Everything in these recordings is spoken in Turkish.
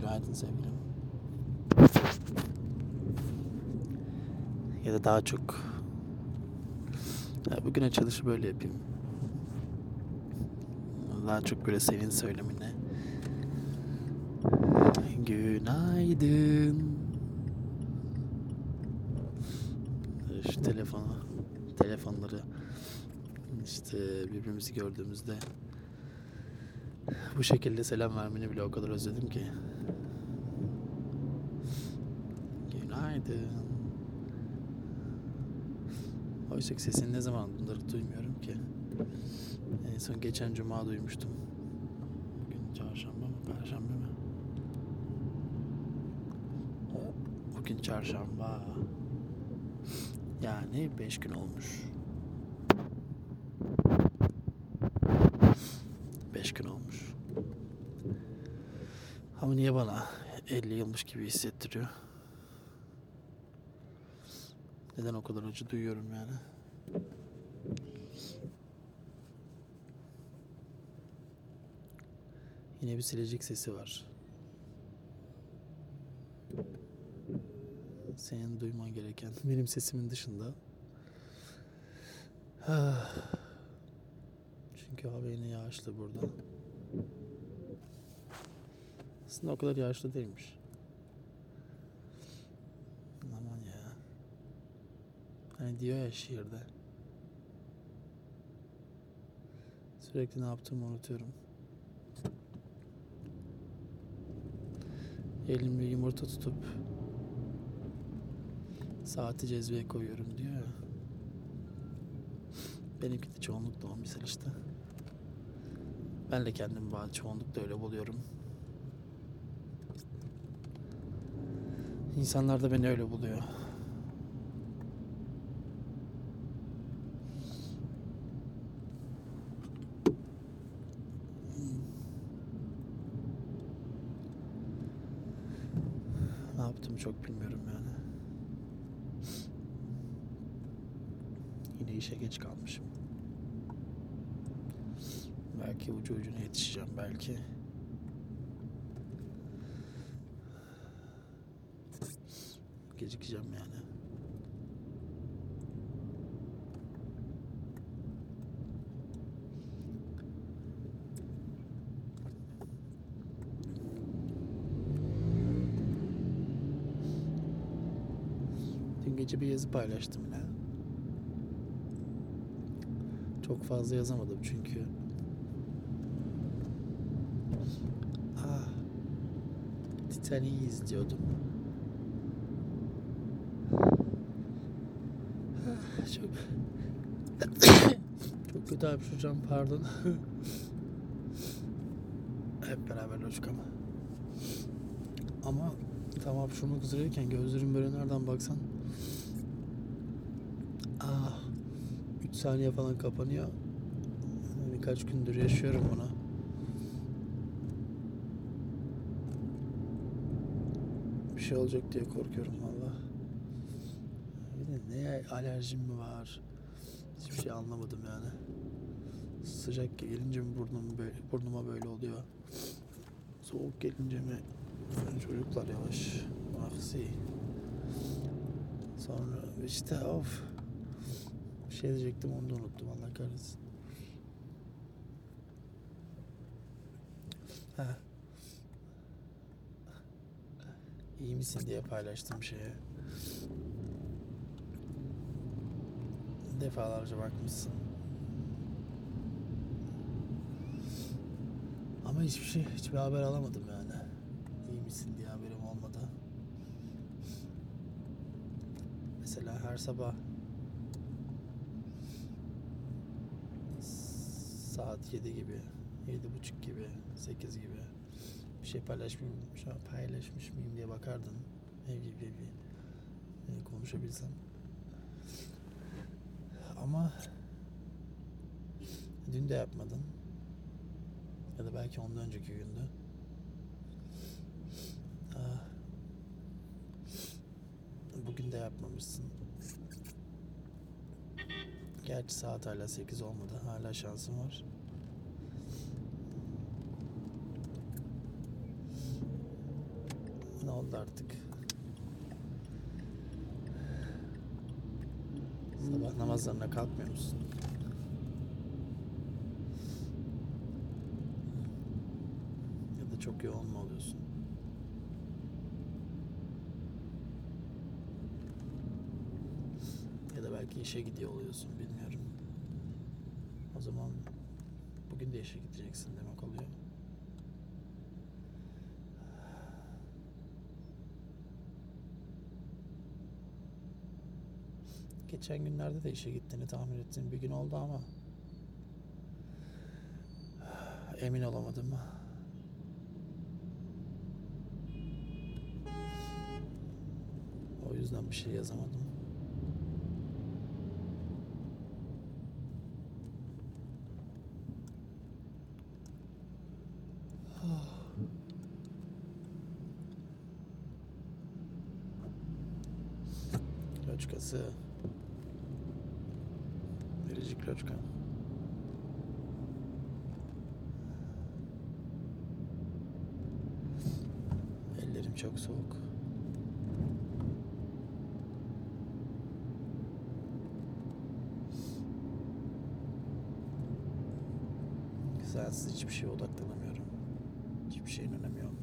Günaydın sevgilim. Ya da daha çok ya bugün açılışı böyle yapayım. Daha çok böyle senin söylemine. Günaydın. Şu telefonu, telefonları işte birbirimizi gördüğümüzde bu şekilde selam vermeni bile o kadar özledim ki. Günaydın. Oysa ki sesini ne zaman bunları duymuyorum ki. En son geçen cuma duymuştum. Bugün çarşamba mı, perşembe mi? Bugün çarşamba. Yani beş gün olmuş. Beş gün olmuş. Ama niye bana 50 yılmış gibi hissettiriyor? Neden o kadar acı duyuyorum yani? Yine bir silecek sesi var. Senin duyman gereken benim sesimin dışında. Ah. Çünkü hava yine yağışlı burada. Aslında o kadar yağışlı değilmiş. Aman ya. Hani diyor ya şiirde. Sürekli ne yaptığımı unutuyorum. Elimle yumurta tutup saati cezveye koyuyorum diyor ya. Benimki de çoğunlukla o misal işte. Ben de kendimi bazı çoğunlukla öyle buluyorum. İnsanlar da beni öyle buluyor. Ne yaptım çok bilmiyorum yani. Yine işe geç kalmışım. Belki ucu ucuna yetişeceğim belki. Gecikeceğim yani. Dün gece bir yazı paylaştım yine. Çok fazla yazamadım çünkü. Ah. Titanic'i izliyordum. Ah, Çok çok kötü hapşuracağım pardon. Hep beraber loşuk ama. Ama tam hapşurmak üzereyken gözlerim böyle nereden baksan ah 3 saniye falan kapanıyor. Birkaç gündür yaşıyorum bunu. Bir şey olacak diye korkuyorum valla. Bir de ne alerjim mi var? Hiçbir şey anlamadım yani. Sıcak gelince mi burnum böyle, burnuma böyle oluyor? Soğuk gelince mi? Çocuklar yavaş. Aksi. Sonra işte of. Bir şey diyecektim onu da unuttum Allah kahretsin. Ha. İyi misin diye paylaştım şeye. Defalarca bakmışsın. Ama hiçbir şey, hiçbir haber alamadım yani. İyi misin diye haberim olmadı. Mesela her sabah saat 7 gibi, yedi buçuk gibi, 8 gibi bir şey an paylaşmış mıyım diye bakardın. Ev gibi bir e, konuşabilsem. Ama dün de yapmadın. Ya da belki ondan önceki gündü. Ah. Bugün de yapmamışsın. Gerçi saat hala 8 olmadı. Hala şansım var. ne oldu artık? Sabah namazlarına kalkmıyor musun? Ya da çok yoğun mu oluyorsun? Ya da belki işe gidiyor oluyorsun bilmiyorum. O zaman bugün de işe gideceksin demek oluyor. Geçen günlerde de işe gittiğini tahmin ettiğim bir gün oldu ama emin olamadım. O yüzden bir şey yazamadım. Loçkası. Biricik loçka. Ellerim çok soğuk. Sensiz hiçbir şeye odaklanamıyorum. Hiçbir şeyin önemi yok.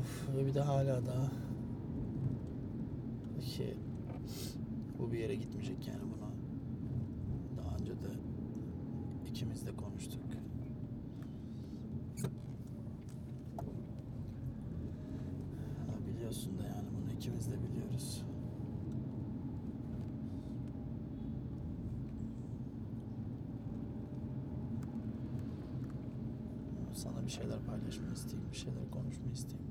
Of ve bir de hala da ki bu bir yere gitmeyecek yani bunu daha önce de ikimiz de konuştuk. Ha, biliyorsun da yani bunu ikimiz de biliyoruz. Sana bir şeyler paylaşmak isteyeyim, bir şeyler konuşmak isteyeyim.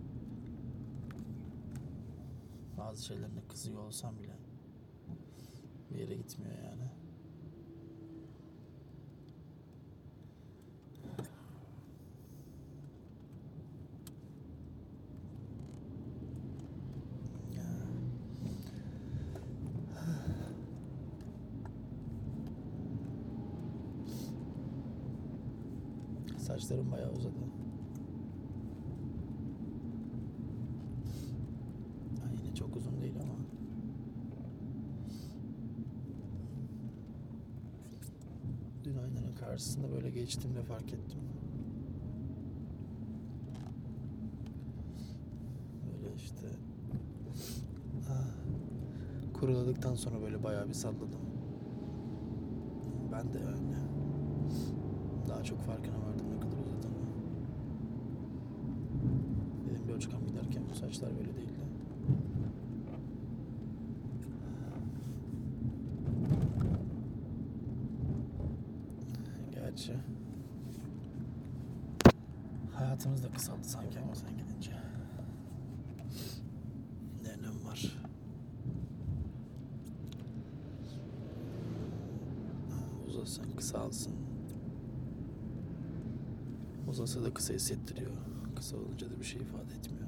Bazı şeylerine kızıyor olsam bile bir yere gitmiyor yani. Saçlarım bayağı uzadı. Ha, yine çok uzun değil ama. Dün aynanın karşısında böyle geçtiğimde fark ettim. Böyle işte ah, kuruladıktan sonra böyle bayağı bir salladım. Ben de öyle. Daha çok farkına vardım ne kadar uzadığını. Dedim bir uçkan giderken bu saçlar böyle değildi. Gerçi hayatımız da kısaldı sanki ama sen gidince. Ne önemi var? Uzasın, kısalsın. Uzasa da kısa hissettiriyor. Kısa olunca da bir şey ifade etmiyor.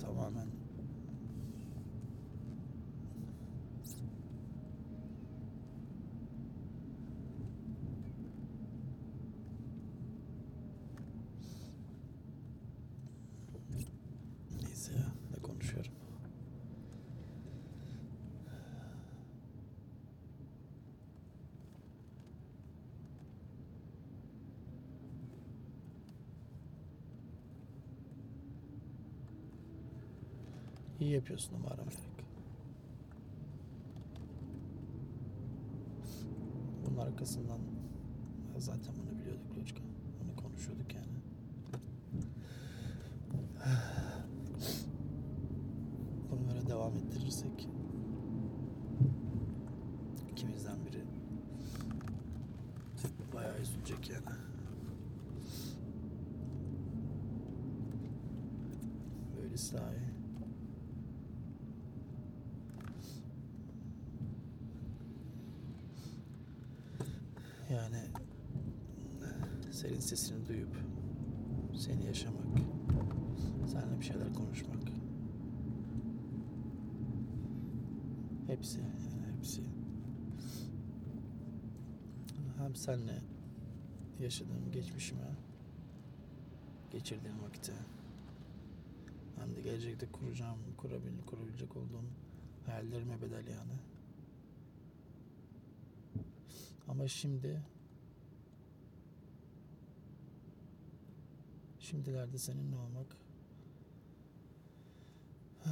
Tamamen Neyse ya ne konuşuyorum. İyi yapıyorsun ama aramayarak. Bunun arkasından zaten bunu biliyorduk Loçka. Bunu konuşuyorduk yani. Bunu böyle devam ettirirsek ikimizden biri bayağı üzülecek yani. Böylesi daha iyi. Yani Senin sesini duyup seni yaşamak, seninle bir şeyler konuşmak. Hepsi, yani hepsi. Hem seninle yaşadığım geçmişime, geçirdiğim vakite, hem de gelecekte kuracağım, kurabil, kurabilecek olduğum hayallerime bedel yani. Ama şimdi şimdilerde seninle olmak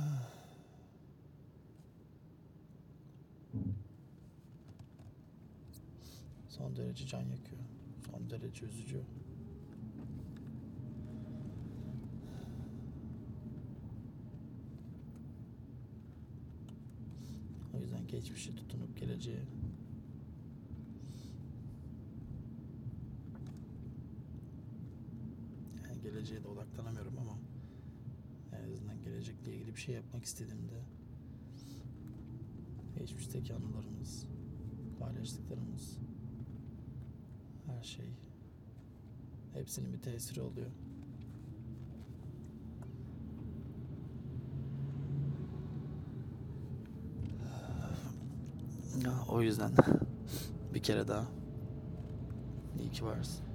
son derece can yakıyor. Son derece üzücü. O yüzden geçmişe tutunup geleceğe yani geleceğe de odaklanamıyorum ama en azından gelecekle ilgili bir şey yapmak istediğimde geçmişteki anılarımız, paylaştıklarımız, her şey hepsinin bir tesiri oluyor. Ya, o yüzden bir kere daha iyi ki varsın.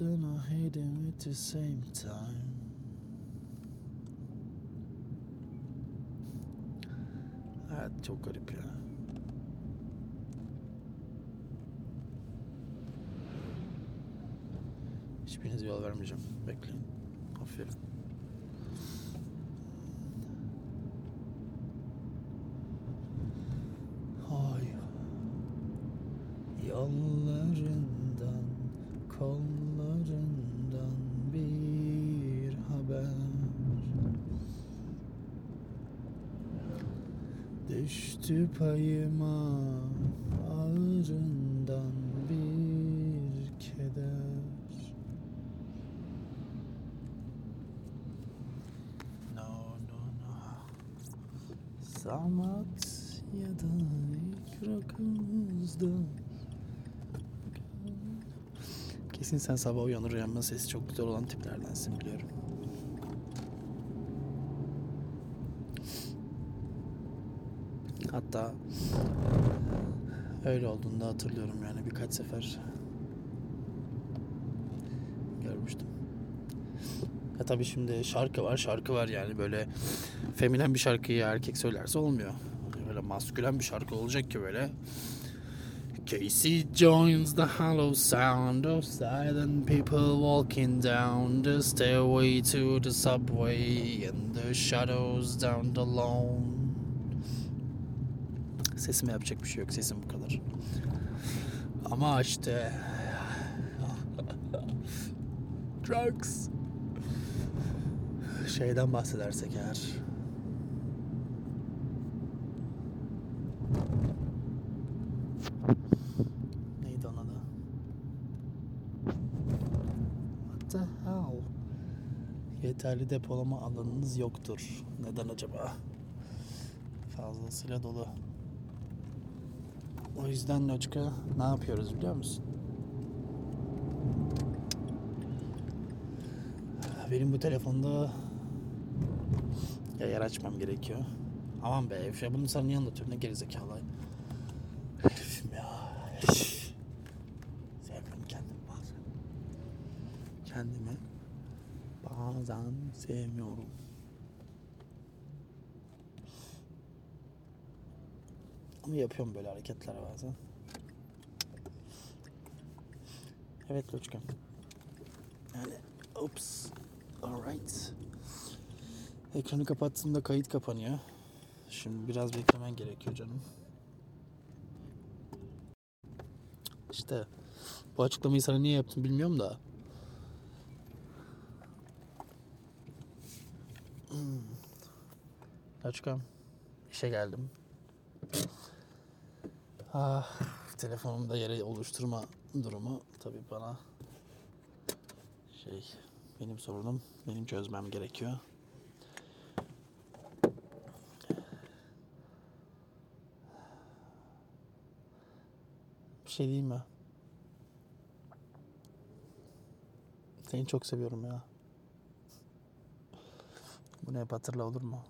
I love it and I hate it at the same time. Hayat çok garip ya. Hiçbirinize yol vermeyeceğim. Bekleyin. Aferin. Kollarından bir haber. Düştü payıma ağrından bir keder. No, no, no. Samat ya da ilk rakımızda Kesin sen sabah uyanır uyanmaz sesi çok güzel olan tiplerdensin biliyorum. Hatta öyle olduğunu da hatırlıyorum yani birkaç sefer görmüştüm. Ya tabii şimdi şarkı var şarkı var yani böyle feminen bir şarkıyı erkek söylerse olmuyor. Böyle maskülen bir şarkı olacak ki böyle Casey joins the hollow sound of silent people walking down the stairway to the subway and the shadows down the lawn. Sesime yapacak bir şey yok. Sesim bu kadar. Ama işte drugs şeyden bahsedersek eğer the hell? Yeterli depolama alanınız yoktur. Neden acaba? Fazlasıyla dolu. O yüzden Loçka ne yapıyoruz biliyor musun? Benim bu telefonda ya yer açmam gerekiyor. Aman be Efe bunu sana niye anlatıyorum ne gerizekalı. Herifim ya. Sevmiyorum kendimi bazen. Kendimi bazen sevmiyorum. Ama yapıyorum böyle hareketler bazen. Evet Loçka. Yani ups. Alright. Ekranı kapattığımda kayıt kapanıyor. Şimdi biraz beklemen gerekiyor canım. İşte Bu açıklamayı sana niye yaptım bilmiyorum da. Açıkam. İşe geldim. Ah, telefonumda yere oluşturma durumu tabii bana şey benim sorunum benim çözmem gerekiyor. Bir şey diyeyim mi? Seni çok seviyorum ya. Bunu hep hatırla olur mu?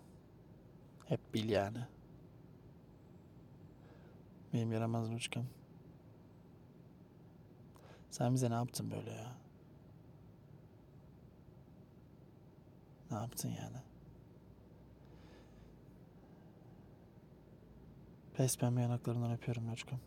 Hep bil yani. Benim yaramaz Ruçkam. Sen bize ne yaptın böyle ya? Ne yaptın yani? Pes pembe yanaklarından öpüyorum Ruçkam.